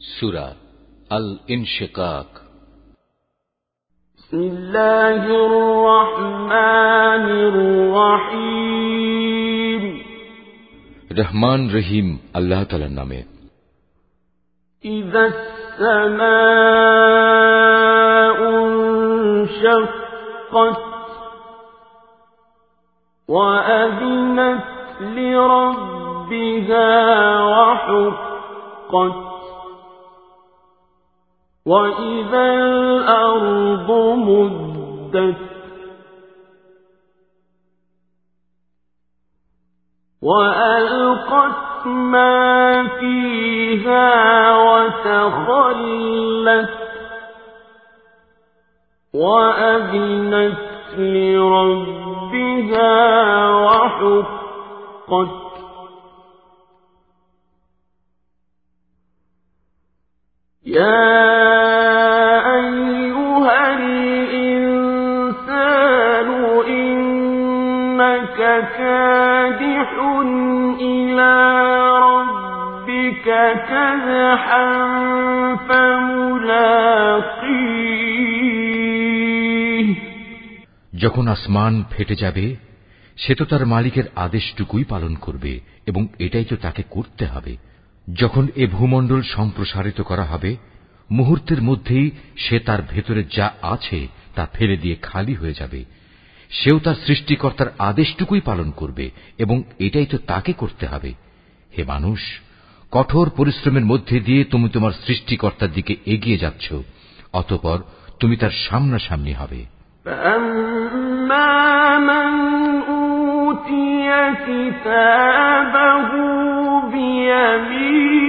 سورة الانشقاق. بسم الله الرحمن الرحيم. رحمن رحيم الله تعالى نامه. إذا السماء انشقت وأذنت لربها وحقت وإذا الأرض مدت وألقت ما فيها وتخلت وأذنت لربها وحقت يا إنك كادح إلى ربك كدحا فملاقيه যখন আসমান ফেটে যাবে সে তো তার মালিকের আদেশটুকুই পালন করবে এবং এটাই তো তাকে করতে হবে যখন এ ভূমণ্ডল সম্প্রসারিত করা হবে মুহূর্তের মধ্যেই সে তার ভেতরে যা আছে তা ফেলে দিয়ে খালি হয়ে যাবে সেও তার সৃষ্টিকর্তার আদেশটুকুই পালন করবে এবং এটাই তো তাকে করতে হবে হে মানুষ কঠোর পরিশ্রমের মধ্যে দিয়ে তুমি তোমার সৃষ্টিকর্তার দিকে এগিয়ে যাচ্ছ অতপর তুমি তার সামনাসামনি হবে فأما من أوتي كتابه بيمينه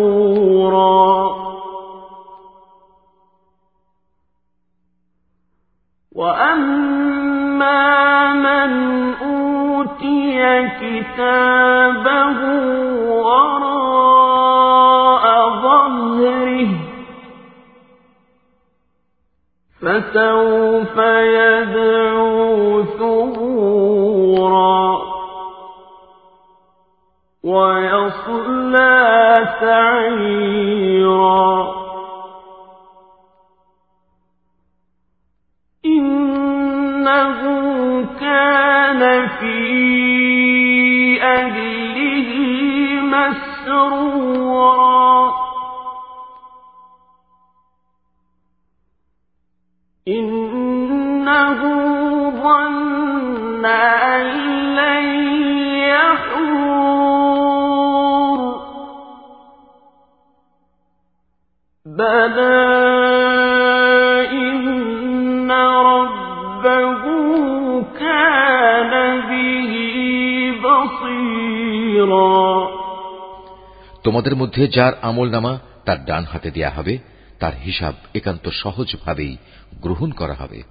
أوتي كتابه وراء ظهره فسوف يدعو ثبورا ويصلى سعيرا إنه كان في أهله مسرورا. إنه ظن أن لن يحور. بلى তোমাদের মধ্যে যার আমল নামা তার ডান হাতে দেয়া হবে তার হিসাব একান্ত সহজভাবেই গ্রহণ করা হবে।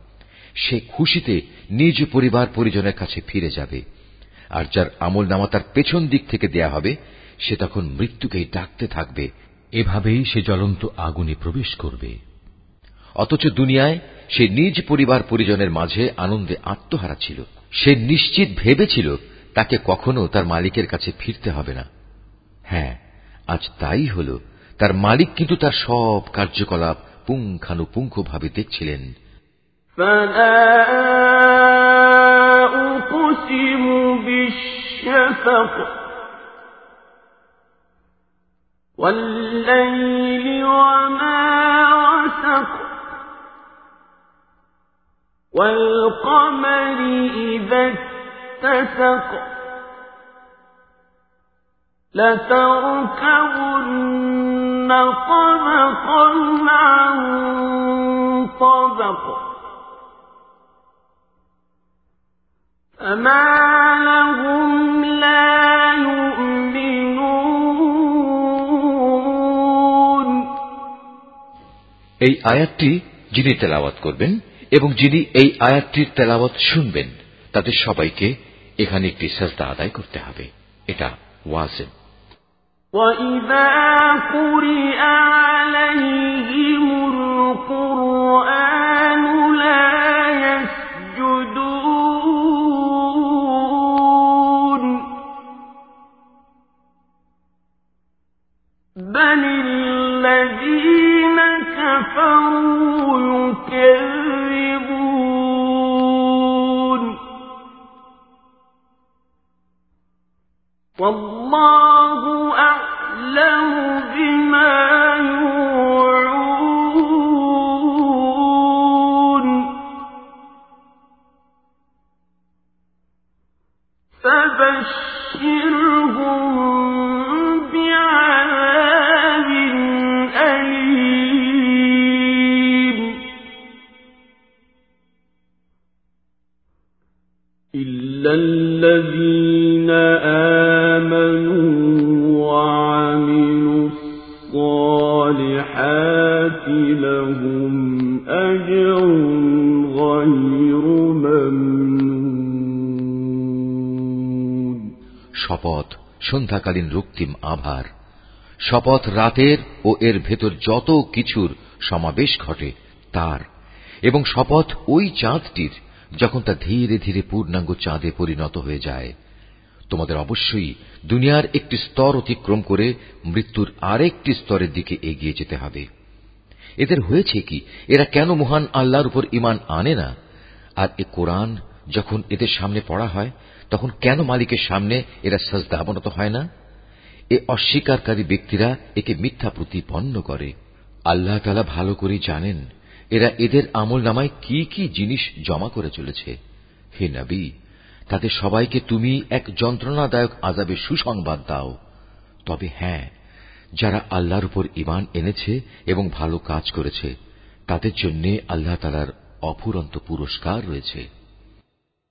সে খুশিতে নিজ পরিবার পরিজনের কাছে ফিরে যাবে। আর যার আমল নামা তার পেছন দিক থেকে দেয়া হবে সে তখন মৃত্যুকেই ডাকতে থাকবে। এভাবেই সে জ্বলন্ত আগুনে প্রবেশ করবে। অথচ দুনিয়ায় সে নিজ পরিবার পরিজনের মাঝে আনন্দে আত্মহারা ছিল। সে নিশ্চিত ভেবেছিল তাকে কখনো তার মালিকের কাছে ফিরতে হবে না হ্যাঁ আজ তাই হল তার মালিক কিন্তু তার সব কার্যকলাপ পুঙ্খানুপুঙ্খভাবে দেখছিলেন فلا أقسم بالشفق والليل وما وسق والقمر إذا اتسق لتركبن طبقا عن طبق فما لهم لا يؤمنون এই আয়াতটি যিনি তেলাওয়াত করবেন এবং যিনি এই আয়াতটির তেলাওয়াত শুনবেন তাদের সবাইকে এখানে একটি সাজদা আদায় করতে হবে এটা ওয়াজেব وَإِذَا قُرِئَ عَلَيْهِمُ أَعْلَمُ بِمَا يُوعُونَ. فَبَشِّرْهُم بِعَذَابٍ أَلِيمٍ. إِلَّا الَّذِينَ الصَّالِحَاتِ لَهُمْ أَجْرٌ غَيْرُ مَمْنُونٍ শপথ সন্ধ্যাকালীন রক্তিম আভার শপথ রাতের ও এর ভেতর যত কিছুর সমাবেশ ঘটে তার এবং শপথ ওই চাঁদটির যখন তা ধীরে ধীরে পূর্ণাঙ্গ চাঁদে পরিণত হয়ে যায় তোমাদের অবশ্যই দুনিয়ার একটি স্তর অতিক্রম করে মৃত্যুর আরেকটি স্তরের দিকে এগিয়ে যেতে হবে। এদের হয়েছে কি, এরা কেন মহান আল্লাহর উপর ইমান আনে না? আর এ কোরআন যখন এদের সামনে পড়া হয়, তখন কেন মালিকের সামনে এরা সাজদা অবনত হয় না? এ অস্বীকারী ব্যক্তিরা একে মিথ্যা প্রতিপন্ন করে। আল্লাহ তালা ভালো করে জানেন, এরা এদের আমল নামায় কি কি জিনিস জমা করে চলেছে। হে নবী তাদের সবাইকে তুমি এক যন্ত্রণাদায়ক আজাবে সুসংবাদ দাও। তবে হ্যাঁ যারা আল্লাহর উপর ইমান এনেছে এবং ভালো কাজ করেছে, তাদের জন্য আল্লাহ তালার অফুরন্ত পুরস্কার রয়েছে।